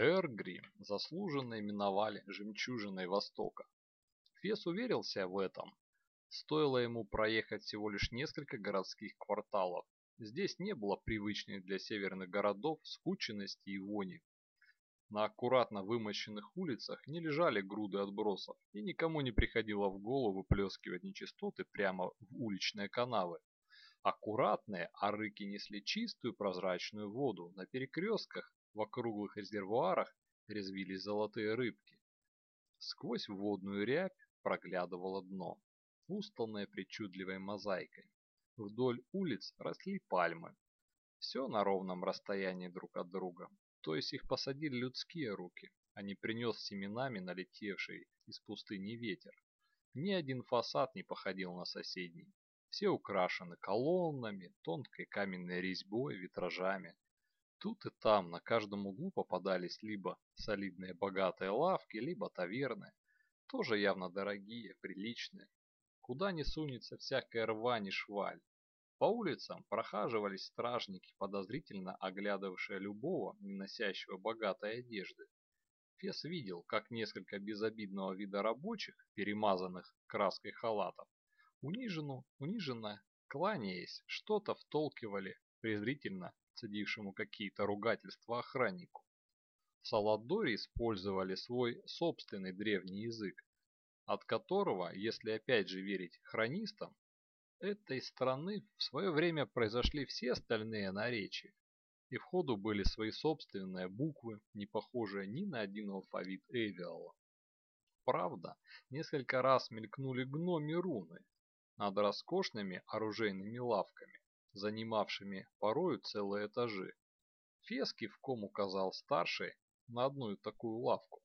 Эргри заслуженно именовали «жемчужиной Востока». Фес уверился в этом. Стоило ему проехать всего лишь несколько городских кварталов. Здесь не было привычной для северных городов скученности и вони. На аккуратно вымощенных улицах не лежали груды отбросов, и никому не приходило в голову выплескивать нечистоты прямо в уличные канавы. Аккуратные арыки несли чистую прозрачную воду. На перекрестках в округлых резервуарах резвились золотые рыбки. Сквозь водную рябь проглядывало дно, устланное причудливой мозаикой. Вдоль улиц росли пальмы. Все на ровном расстоянии друг от друга. То есть их посадили людские руки, а не принес семенами налетевший из пустыни ветер. Ни один фасад не походил на соседний. Все украшены колоннами, тонкой каменной резьбой, витражами. Тут и там на каждом углу попадались либо солидные богатые лавки, либо таверны, тоже явно дорогие, приличные. Куда не сунется всякая рвань и шваль. По улицам прохаживались стражники, подозрительно оглядывавшие любого, не носящего богатой одежды. Фес видел, как несколько безобидного вида рабочих, перемазанных краской халатов, униженно, униженно кланяясь, что-то втолкивали презрительно цедившему какие-то ругательства охраннику. В Саладоре использовали свой собственный древний язык, от которого, если опять же верить хронистам, этой страны в свое время произошли все остальные наречия, и в ходу были свои собственные буквы, не похожие ни на один алфавит Эвиала. Правда, несколько раз мелькнули гноми руны над роскошными оружейными лавками, занимавшими порою целые этажи. Фес кивком указал старший на одну такую лавку.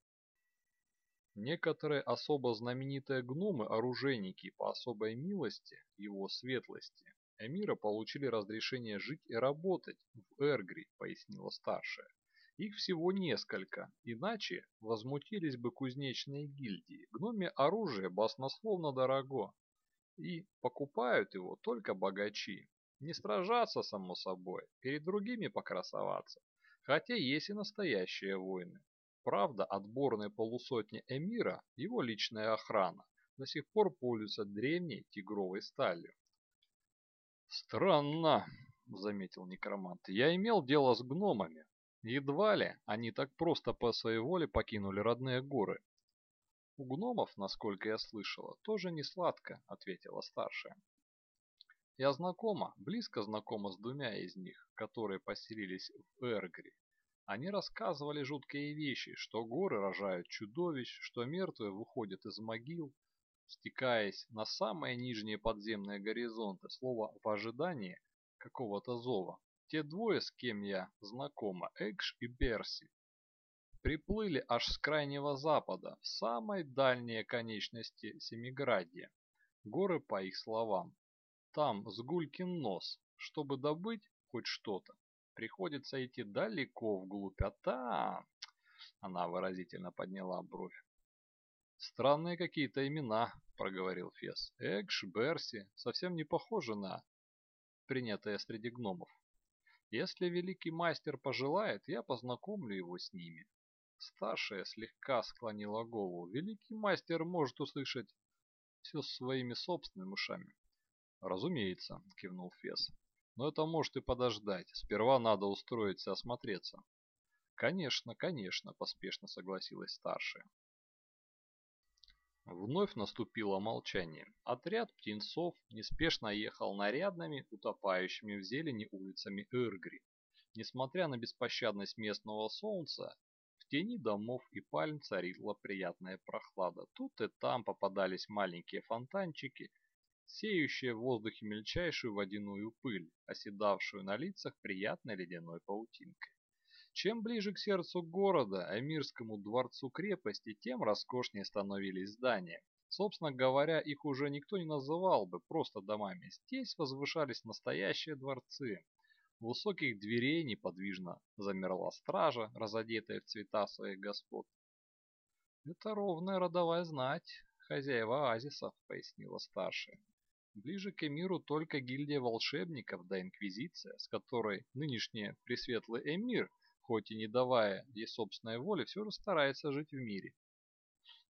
Некоторые особо знаменитые гномы-оружейники по особой милости его светлости Эмира получили разрешение жить и работать в Эргри, пояснила старшая. Их всего несколько, иначе возмутились бы кузнечные гильдии. Гноме оружие баснословно дорого, и покупают его только богачи. Не сражаться, само собой, перед другими покрасоваться, хотя есть и настоящие войны. Правда, отборные полусотни эмира, его личная охрана, до сих пор пользуются древней тигровой сталью. «Странно», — заметил некромант, — «я имел дело с гномами. Едва ли они так просто по своей воле покинули родные горы». «У гномов, насколько я слышала, тоже не сладко», — ответила старшая. «Я знакома, близко знакома с двумя из них, которые поселились в Эргри. Они рассказывали жуткие вещи, что горы рожают чудовищ, что мертвые выходят из могил, стекаясь на самые нижние подземные горизонты, слово в ожидании какого-то зова. Те двое, с кем я знакома, Экш и Перси, приплыли аж с крайнего запада, в самой дальние конечности Семиградия. Горы, по их словам, там сгулькин нос, чтобы добыть хоть что-то. Приходится идти далеко вглубь, а там... Она выразительно подняла бровь. «Странные какие-то имена», — проговорил Фес. «Экш, Берси, совсем не похожи на принятые среди гномов. Если великий мастер пожелает, я познакомлю его с ними». Старшая слегка склонила голову. Великий мастер может услышать все своими собственными ушами. «Разумеется», — кивнул Фес. Но это может и подождать. Сперва надо устроиться осмотреться. Конечно, конечно, поспешно согласилась старшая. Вновь наступило молчание. Отряд птенцов неспешно ехал нарядными, утопающими в зелени улицами Иргри. Несмотря на беспощадность местного солнца, в тени домов и пальм царила приятная прохлада. Тут и там попадались маленькие фонтанчики – сеющая в воздухе мельчайшую водяную пыль, оседавшую на лицах приятной ледяной паутинкой. Чем ближе к сердцу города, Эмирскому дворцу крепости, тем роскошнее становились здания. Собственно говоря, их уже никто не называл бы просто домами. Здесь возвышались настоящие дворцы. У высоких дверей неподвижно замерла стража, разодетая в цвета своих господ. «Это ровная родовая знать, хозяева оазисов», — пояснила старшая. Ближе к эмиру только гильдия волшебников да инквизиция, с которой нынешний пресветлый эмир хоть и не давая ей собственной воли, все же старается жить в мире.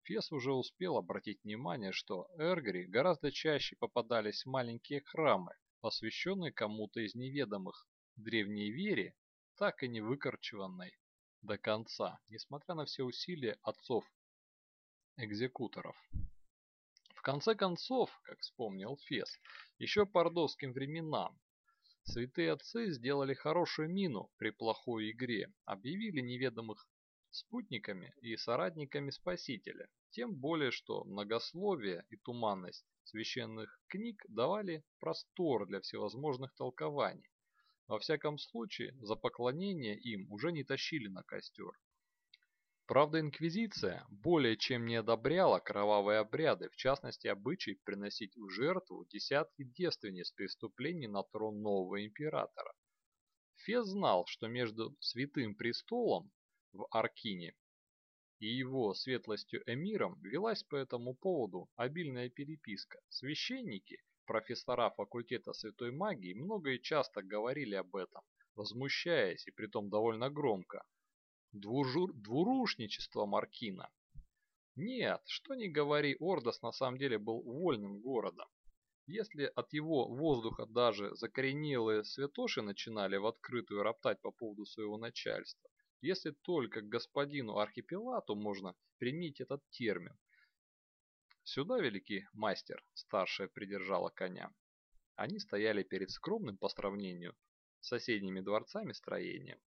Фес уже успел обратить внимание, что Эргри гораздо чаще попадались маленькие храмы, посвященные кому-то из неведомых древней вере, так и не выкорчеванной до конца, несмотря на все усилия отцов-экзекуторов. Конце концов, как вспомнил Фес, еще по ордовским временам, святые отцы сделали хорошую мину при плохой игре, объявили неведомых спутниками и соратниками Спасителя, тем более что многословие и туманность священных книг давали простор для всевозможных толкований. Во всяком случае, за поклонение им уже не тащили на костер. Правда, инквизиция более чем не одобряла кровавые обряды, в частности обычай приносить в жертву десятки девственниц преступлений на трон нового императора. Фес знал, что между Святым Престолом в Аркине и его светлостью эмиром велась по этому поводу обильная переписка. Священники, профессора факультета святой магии много и часто говорили об этом, возмущаясь и притом довольно громко. Двужур... Двурушничество Маркина. Нет, что ни говори, Ордос на самом деле был вольным городом. Если от его воздуха даже закоренелые святоши начинали в открытую роптать по поводу своего начальства, если только господину архипелату можно применить этот термин. Сюда, великий мастер, старшая придержала коня. Они стояли перед скромным по сравнению с соседними дворцами строением,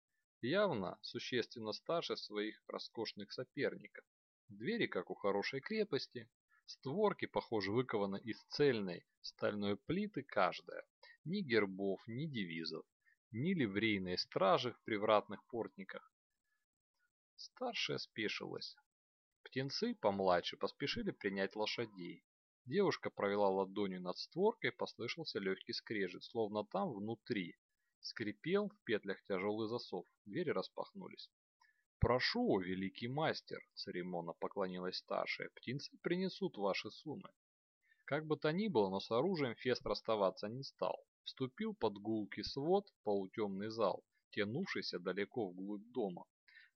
явно существенно старше своих роскошных соперников. Двери, как у хорошей крепости, створки, похоже, выкованы из цельной стальной плиты каждая. Ни гербов, ни девизов, ни ливрейной стражи в привратных портниках, Старшая спешилась. Птенцы помладше поспешили принять лошадей. Девушка провела ладонью над створкой, послышался легкий скрежет, словно там внутри. Скрипел в петлях тяжелый засов, двери распахнулись. «Прошу, великий мастер!» — церемонно поклонилась старшая. «Птенцы принесут ваши суммы». Как бы то ни было, но с оружием Фест расставаться не стал. Вступил под гулкий свод полутемный зал, тянувшийся далеко вглубь дома.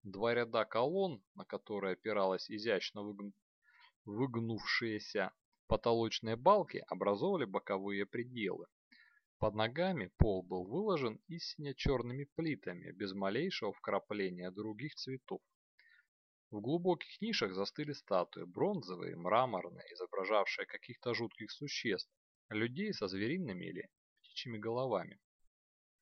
Два ряда колонн, на которые опиралась изящно выгн... выгнувшиеся потолочные балки, образовывали боковые пределы. Под ногами пол был выложен истинно черными плитами, без малейшего вкрапления других цветов. В глубоких нишах застыли статуи, бронзовые, мраморные, изображавшие каких-то жутких существ, людей со звериными или птичьими головами.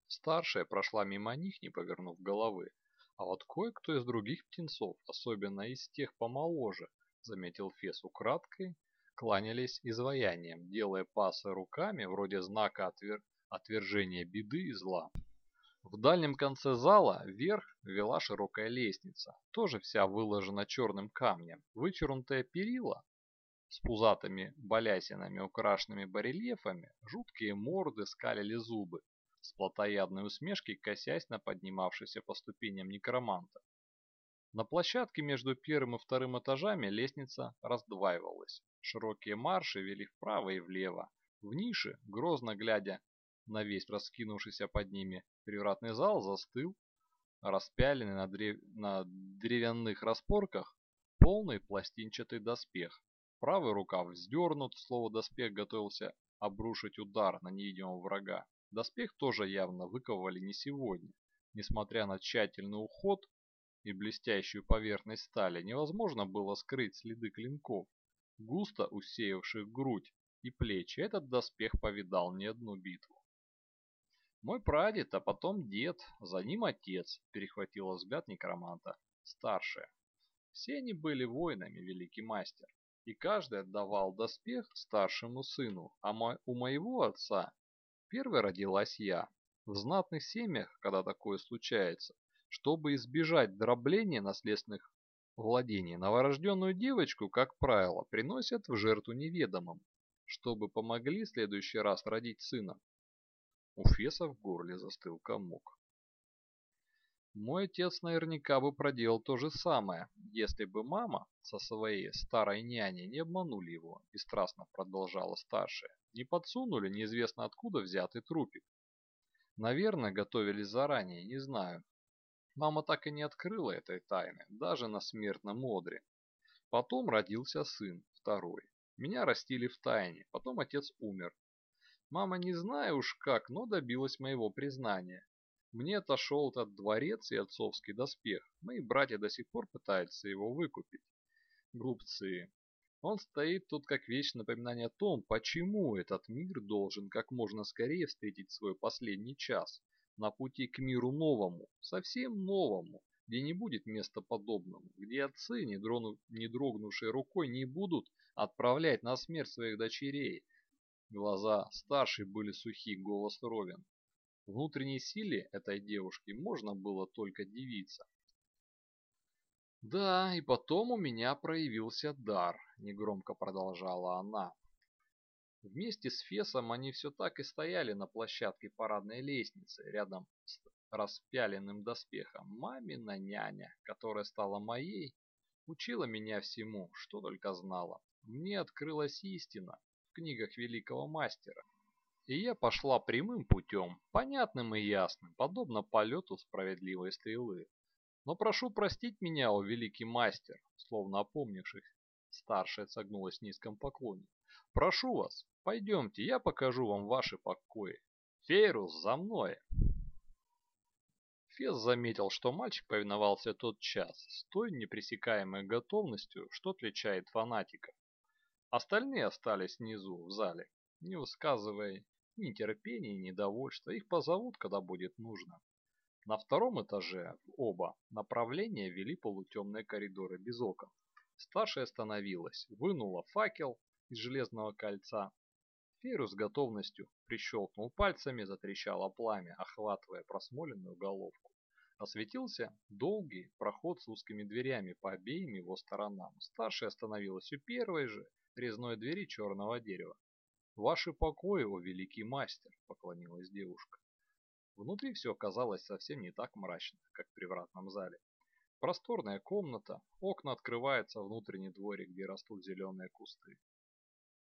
Старшая прошла мимо них, не повернув головы, а вот кое-кто из других птенцов, особенно из тех помоложе, заметил Фес украдкой, кланялись изваянием, делая пасы руками вроде знака отвер... отвержения беды и зла. В дальнем конце зала вверх вела широкая лестница, тоже вся выложена черным камнем. Вычернутая перила с пузатыми балясинами, украшенными барельефами, жуткие морды скалили зубы, с плотоядной усмешкой косясь на поднимавшийся по ступеням некроманта. На площадке между первым и вторым этажами лестница раздваивалась. Широкие марши вели вправо и влево. В нише, грозно глядя на весь раскинувшийся под ними привратный зал, застыл, распяленный на, древ... на деревянных распорках, полный пластинчатый доспех. Правый рукав вздернут, слово доспех готовился обрушить удар на невидимого врага. Доспех тоже явно выковывали не сегодня. Несмотря на тщательный уход и блестящую поверхность стали, невозможно было скрыть следы клинков, густо усеявших грудь и плечи. Этот доспех повидал не одну битву. Мой прадед, а потом дед, за ним отец, перехватила взгляд некроманта, старшая. Все они были воинами, великий мастер, и каждый отдавал доспех старшему сыну, а у моего отца Первой родилась я. В знатных семьях, когда такое случается, чтобы избежать дробления наследственных владений, новорожденную девочку, как правило, приносят в жертву неведомым, чтобы помогли в следующий раз родить сына. У Феса в горле застыл комок. Мой отец наверняка бы проделал то же самое, если бы мама со своей старой няней не обманули его, бесстрастно продолжала старшая. Не подсунули неизвестно откуда взятый трупик. Наверное, готовились заранее, не знаю. Мама так и не открыла этой тайны, даже на смертном одре. Потом родился сын, второй. Меня растили в тайне, потом отец умер. Мама не знаю уж как, но добилась моего признания. Мне отошел этот дворец и отцовский доспех. Мои братья до сих пор пытаются его выкупить. Глупцы. Он стоит тут как вечное напоминание о том, почему этот мир должен как можно скорее встретить свой последний час на пути к миру новому, совсем новому, где не будет места подобному, где отцы, не, дрону, не дрогнувшие рукой, не будут отправлять на смерть своих дочерей. Глаза старшей были сухи, голос ровен. Внутренней силе этой девушки можно было только дивиться. «Да, и потом у меня проявился дар», — негромко продолжала она. Вместе с Фесом они все так и стояли на площадке парадной лестницы, рядом с распяленным доспехом. Мамина няня, которая стала моей, учила меня всему, что только знала. Мне открылась истина в книгах великого мастера. И я пошла прямым путем, понятным и ясным, подобно полету справедливой стрелы. Но прошу простить меня, о великий мастер, словно опомнившись, старшая согнулась в низком поклоне. Прошу вас, пойдемте, я покажу вам ваши покои. Фейрус, за мной! Фес заметил, что мальчик повиновался тот час с той непресекаемой готовностью, что отличает фанатика. Остальные остались внизу, в зале, не высказывая ни терпения, ни недовольства. Их позовут, когда будет нужно. На втором этаже в оба направления вели полутемные коридоры без окон. Старшая остановилась, вынула факел из железного кольца. Фейру с готовностью прищелкнул пальцами, затрещало пламя, охватывая просмоленную головку. Осветился долгий проход с узкими дверями по обеим его сторонам. Старшая остановилась у первой же резной двери черного дерева. «Ваши покои, о великий мастер!» — поклонилась девушка. Внутри все оказалось совсем не так мрачно, как в привратном зале. Просторная комната, окна открываются внутренний дворик, где растут зеленые кусты.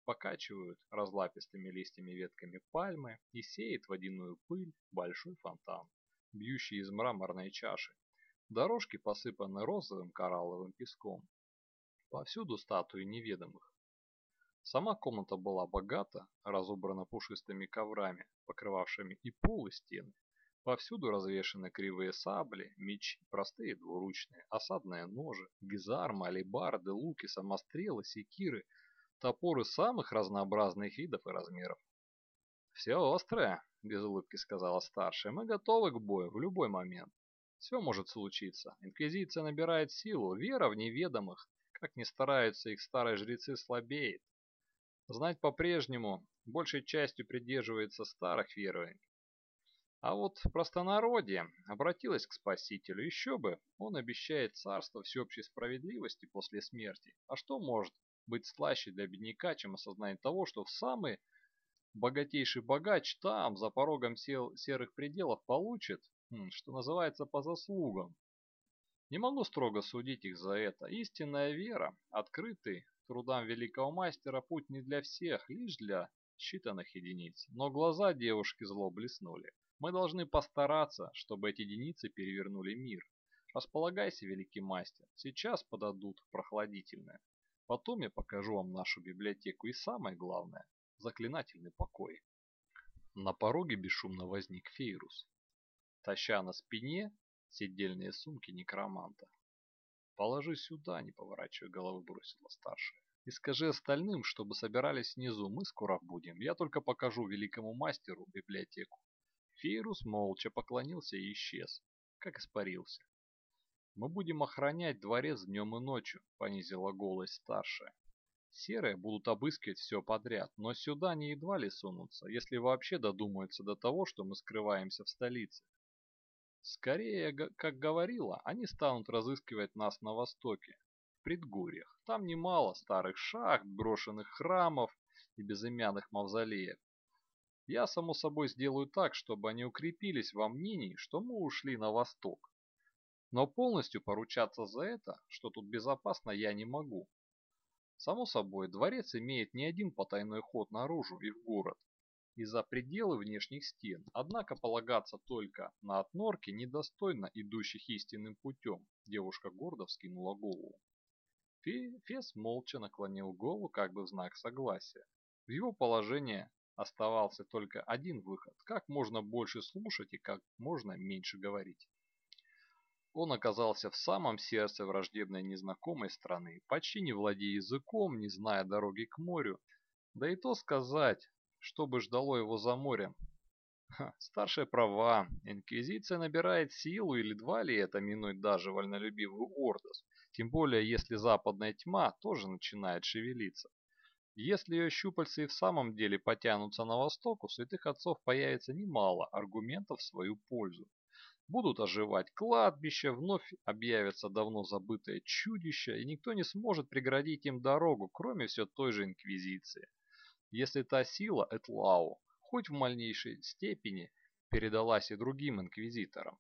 Покачивают разлапистыми листьями ветками пальмы и сеет водяную пыль большой фонтан, бьющий из мраморной чаши. Дорожки посыпаны розовым коралловым песком. Повсюду статуи неведомых. Сама комната была богата, разобрана пушистыми коврами, покрывавшими и пол, и стены. Повсюду развешаны кривые сабли, мечи, простые двуручные, осадные ножи, гизармы, алебарды, луки, самострелы, секиры, топоры самых разнообразных видов и размеров. «Все острое», — без улыбки сказала старшая. «Мы готовы к бою в любой момент. Все может случиться. Инквизиция набирает силу, вера в неведомых, как ни стараются их старые жрецы, слабеет. Знать по-прежнему большей частью придерживается старых верований. А вот простонародье обратилось к Спасителю, еще бы, он обещает царство всеобщей справедливости после смерти. А что может быть слаще для бедняка, чем осознание того, что в самый богатейший богач там, за порогом сел, серых пределов, получит, что называется, по заслугам. Не могу строго судить их за это. Истинная вера, открытый трудам великого мастера путь не для всех, лишь для считанных единиц. Но глаза девушки зло блеснули. Мы должны постараться, чтобы эти единицы перевернули мир. Располагайся, великий мастер, сейчас подадут прохладительное. Потом я покажу вам нашу библиотеку и самое главное, заклинательный покой. На пороге бесшумно возник Фейрус, таща на спине седельные сумки некроманта. «Положи сюда», — не поворачивая головы, бросила старшая. «И скажи остальным, чтобы собирались внизу, мы скоро будем. Я только покажу великому мастеру библиотеку». Фейрус молча поклонился и исчез, как испарился. «Мы будем охранять дворец днем и ночью», — понизила голос старшая. «Серые будут обыскивать все подряд, но сюда они едва ли сунутся, если вообще додумаются до того, что мы скрываемся в столице. Скорее, как говорила, они станут разыскивать нас на востоке, в предгорьях. Там немало старых шахт, брошенных храмов и безымянных мавзолеев. Я, само собой, сделаю так, чтобы они укрепились во мнении, что мы ушли на восток. Но полностью поручаться за это, что тут безопасно, я не могу. Само собой, дворец имеет не один потайной ход наружу и в город. И за пределы внешних стен, однако полагаться только на отнорки недостойно идущих истинным путем, девушка гордо вскинула голову. Фес молча наклонил голову как бы в знак согласия. В его положении оставался только один выход – как можно больше слушать и как можно меньше говорить. Он оказался в самом сердце враждебной незнакомой страны, почти не владея языком, не зная дороги к морю. Да и то сказать, что бы ждало его за морем. Ха, старшая права, инквизиция набирает силу, или два ли это минует даже вольнолюбивый Ордос, тем более если западная тьма тоже начинает шевелиться. Если ее щупальцы и в самом деле потянутся на восток, у святых отцов появится немало аргументов в свою пользу. Будут оживать кладбища, вновь объявятся давно забытые чудища, и никто не сможет преградить им дорогу, кроме все той же Инквизиции. Если та сила Этлау хоть в мальнейшей степени передалась и другим инквизиторам.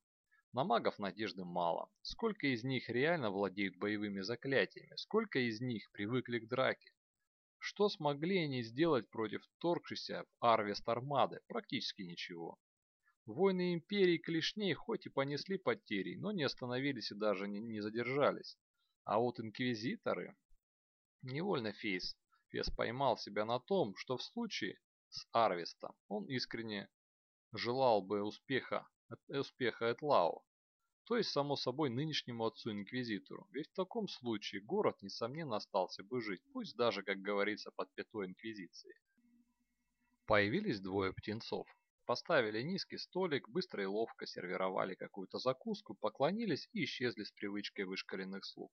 На магов надежды мало. Сколько из них реально владеют боевыми заклятиями, сколько из них привыкли к драке. Что смогли они сделать против торгшейся в Арвест Армады? Практически ничего. Войны империи клешней хоть и понесли потери, но не остановились и даже не, не задержались. А вот инквизиторы... Невольно Фейс, Фес поймал себя на том, что в случае с Арвестом он искренне желал бы успеха, успеха Этлау, то есть, само собой, нынешнему отцу-инквизитору, ведь в таком случае город, несомненно, остался бы жить, пусть даже, как говорится, под пятой инквизиции. Появились двое птенцов. Поставили низкий столик, быстро и ловко сервировали какую-то закуску, поклонились и исчезли с привычкой вышкаленных слуг.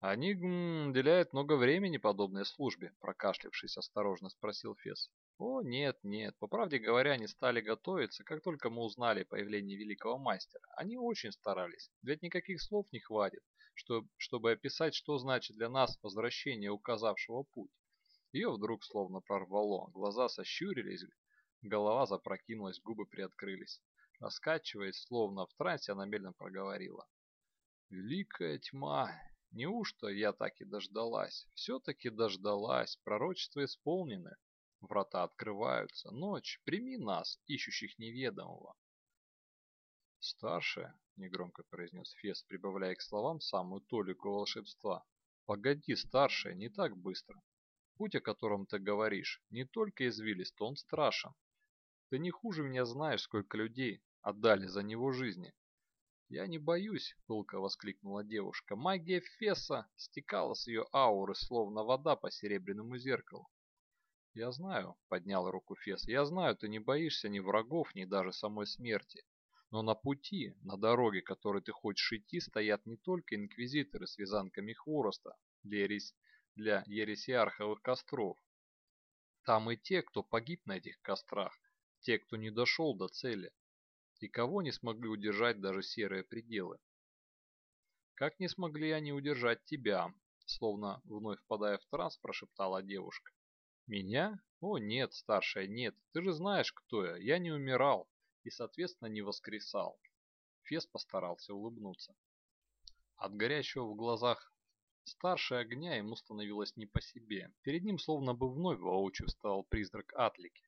«Они м, уделяют много времени подобной службе», – прокашлявшись осторожно спросил Фес. О, нет, нет, по правде говоря, они стали готовиться, как только мы узнали о появлении великого мастера. Они очень старались, ведь никаких слов не хватит, чтобы, чтобы описать, что значит для нас возвращение указавшего путь. Ее вдруг словно прорвало, глаза сощурились, голова запрокинулась, губы приоткрылись. Раскачиваясь, словно в трансе, она медленно проговорила. «Великая тьма! Неужто я так и дождалась? Все-таки дождалась, пророчество исполнено. Врата открываются. Ночь, прими нас, ищущих неведомого. Старшая, негромко произнес Фес, прибавляя к словам самую толику волшебства. Погоди, старшая, не так быстро. Путь, о котором ты говоришь, не только извилист, он страшен. Ты не хуже меня знаешь, сколько людей отдали за него жизни. «Я не боюсь», — пылко воскликнула девушка. Магия Феса стекала с ее ауры, словно вода по серебряному зеркалу. «Я знаю», — поднял руку Фес, — «я знаю, ты не боишься ни врагов, ни даже самой смерти. Но на пути, на дороге, которой ты хочешь идти, стоят не только инквизиторы с вязанками хвороста для, ересь... для ересиарховых костров. Там и те, кто погиб на этих кострах, те, кто не дошел до цели, и кого не смогли удержать даже серые пределы. Как не смогли они удержать тебя, словно вновь впадая в транс, прошептала девушка. Меня? О, нет, старшая, нет. Ты же знаешь, кто я. Я не умирал и, соответственно, не воскресал. Фес постарался улыбнуться. От горящего в глазах старшей огня ему становилось не по себе. Перед ним словно бы вновь воочию встал призрак Атлики.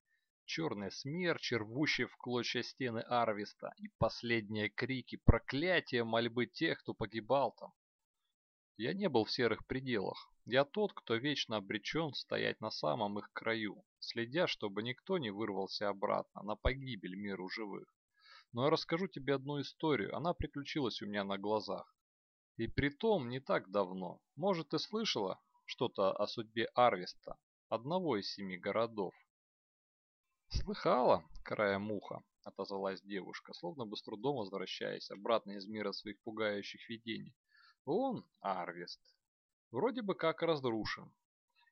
Черные смерчи, рвущие в клочья стены Арвиста, и последние крики, проклятия, мольбы тех, кто погибал там. Я не был в серых пределах. Я тот, кто вечно обречен стоять на самом их краю, следя, чтобы никто не вырвался обратно на погибель миру живых. Но я расскажу тебе одну историю, она приключилась у меня на глазах. И при том не так давно. Может, ты слышала что-то о судьбе Арвеста, одного из семи городов? «Слыхала, края муха», — отозвалась девушка, словно бы с трудом возвращаясь обратно из мира своих пугающих видений. Он, Арвест, вроде бы как разрушен.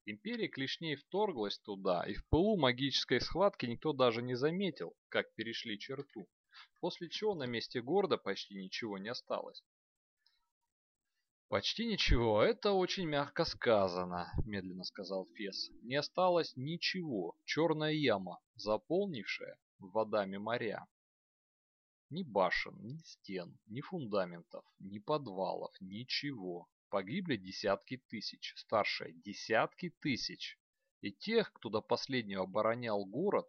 Империя клешней вторглась туда, и в пылу магической схватки никто даже не заметил, как перешли черту, после чего на месте города почти ничего не осталось. «Почти ничего, это очень мягко сказано», — медленно сказал Фес. «Не осталось ничего, черная яма, заполнившая водами моря. Ни башен, ни стен, ни фундаментов, ни подвалов, ничего. Погибли десятки тысяч, старшие десятки тысяч. И тех, кто до последнего оборонял город,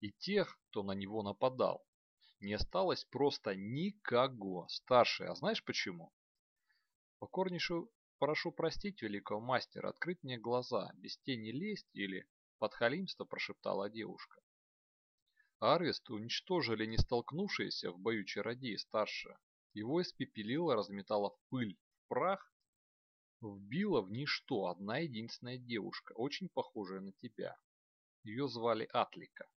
и тех, кто на него нападал. Не осталось просто никого. Старший, а знаешь почему? Покорнейше прошу простить великого мастера, открыть мне глаза, без тени лезть или подхалимство прошептала девушка. Арвест уничтожили не столкнувшиеся в бою чародеи старшие. Его испепелило, разметало в пыль, в прах, вбила в ничто одна единственная девушка, очень похожая на тебя. Ее звали Атлика.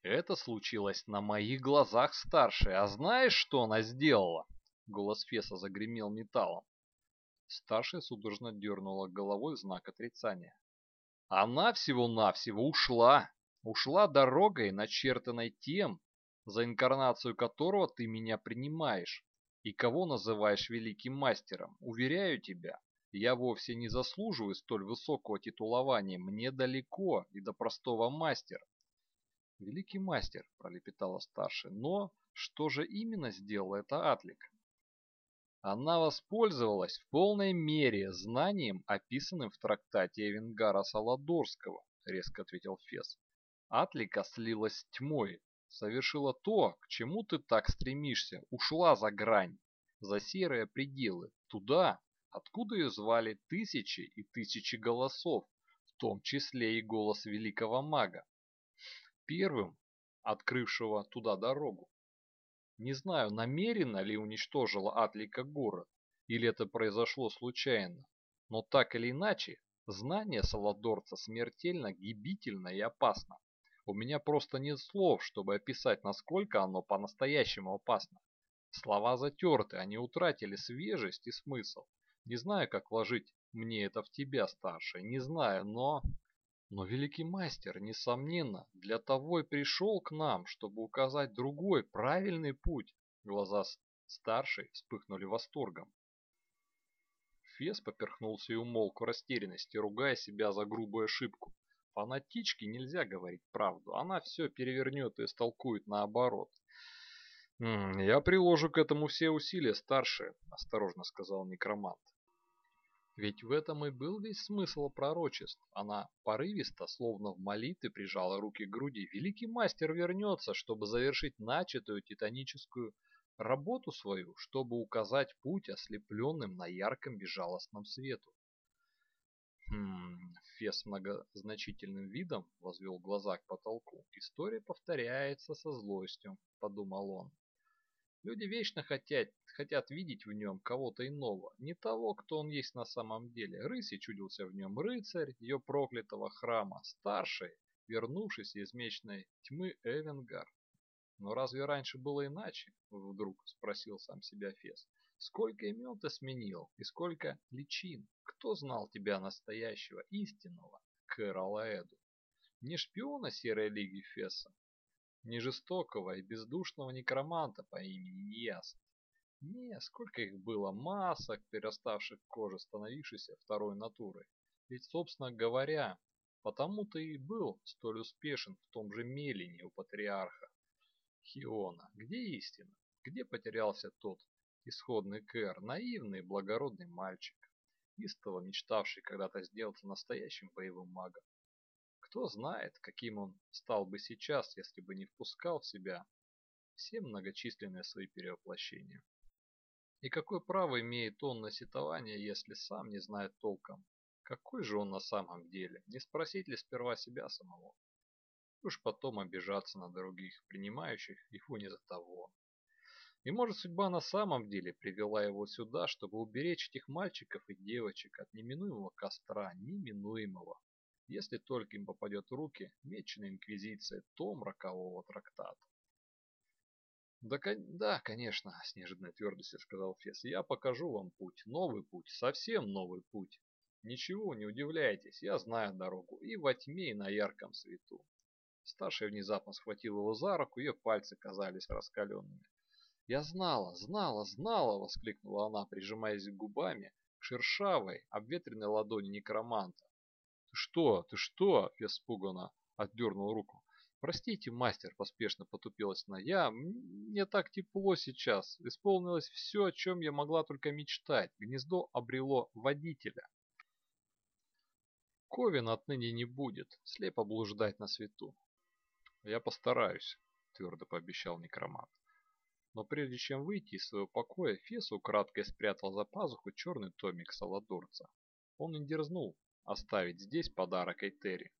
Это случилось на моих глазах старшая. А знаешь, что она сделала? Голос Феса загремел металлом. Старшая судорожно дернула головой в знак отрицания. Она всего-навсего ушла. Ушла дорогой, начертанной тем, за инкарнацию которого ты меня принимаешь и кого называешь великим мастером. Уверяю тебя, я вовсе не заслуживаю столь высокого титулования. Мне далеко и до простого мастера. Великий мастер, пролепетала старшая, но что же именно сделала эта Атлика? Она воспользовалась в полной мере знанием, описанным в трактате Эвенгара Саладорского, резко ответил Фес. Атлика слилась с тьмой, совершила то, к чему ты так стремишься, ушла за грань, за серые пределы, туда, откуда ее звали тысячи и тысячи голосов, в том числе и голос великого мага, первым открывшего туда дорогу. Не знаю, намеренно ли уничтожила Атлика город, или это произошло случайно, но так или иначе, знание Саладорца смертельно, гибительно и опасно. У меня просто нет слов, чтобы описать, насколько оно по-настоящему опасно. Слова затерты, они утратили свежесть и смысл. Не знаю, как вложить мне это в тебя, старший, не знаю, но... Но великий мастер, несомненно, для того и пришел к нам, чтобы указать другой, правильный путь. Глаза старшей вспыхнули восторгом. Фес поперхнулся и умолк в растерянности, ругая себя за грубую ошибку. Фанатичке нельзя говорить правду, она все перевернет и истолкует наоборот. «Я приложу к этому все усилия, старшие», – осторожно сказал некромант. Ведь в этом и был весь смысл пророчеств. Она порывисто, словно в молитве, прижала руки к груди. Великий мастер вернется, чтобы завершить начатую титаническую работу свою, чтобы указать путь ослепленным на ярком безжалостном свету. Хм, Фес многозначительным видом возвел глаза к потолку. История повторяется со злостью, подумал он. Люди вечно хотят, хотят видеть в нем кого-то иного, не того, кто он есть на самом деле. Рыси чудился в нем рыцарь ее проклятого храма, старший, вернувшийся из мечной тьмы Эвенгар. Но разве раньше было иначе? Вдруг спросил сам себя Фес. Сколько имен ты сменил и сколько личин? Кто знал тебя настоящего, истинного, Кэролаэду? Не шпиона Серой Лиги Феса, не жестокого и бездушного некроманта по имени Неясный. Не, сколько их было, масок, переставших кожи, становившейся второй натурой. Ведь, собственно говоря, потому ты и был столь успешен в том же Мелине у патриарха Хиона. Где истина? Где потерялся тот исходный Кэр, наивный благородный мальчик, истово мечтавший когда-то сделаться настоящим боевым магом? Кто знает, каким он стал бы сейчас, если бы не впускал в себя все многочисленные свои перевоплощения. И какое право имеет он на сетование, если сам не знает толком, какой же он на самом деле, не спросить ли сперва себя самого? Уж потом обижаться на других, принимающих его не за того. И может судьба на самом деле привела его сюда, чтобы уберечь этих мальчиков и девочек от неминуемого костра, неминуемого, если только им попадет в руки меченая инквизиция том рокового трактата. Да, да, конечно, с неожиданной твердостью сказал Фес. Я покажу вам путь, новый путь, совсем новый путь. Ничего, не удивляйтесь, я знаю дорогу и во тьме, и на ярком свету. Старшая внезапно схватила его за руку, ее пальцы казались раскаленными. «Я знала, знала, знала!» — воскликнула она, прижимаясь губами к шершавой, обветренной ладони некроманта. «Ты что? Ты что?» – Фес испуганно отдернул руку. «Простите, мастер», – поспешно потупилась она. «Я... Мне так тепло сейчас. Исполнилось все, о чем я могла только мечтать. Гнездо обрело водителя». Ковен отныне не будет, слепо блуждать на свету. «Я постараюсь», — твердо пообещал некромант. Но прежде чем выйти из своего покоя, Фес украдкой спрятал за пазуху черный томик Саладорца. Он не дерзнул оставить здесь подарок Этери.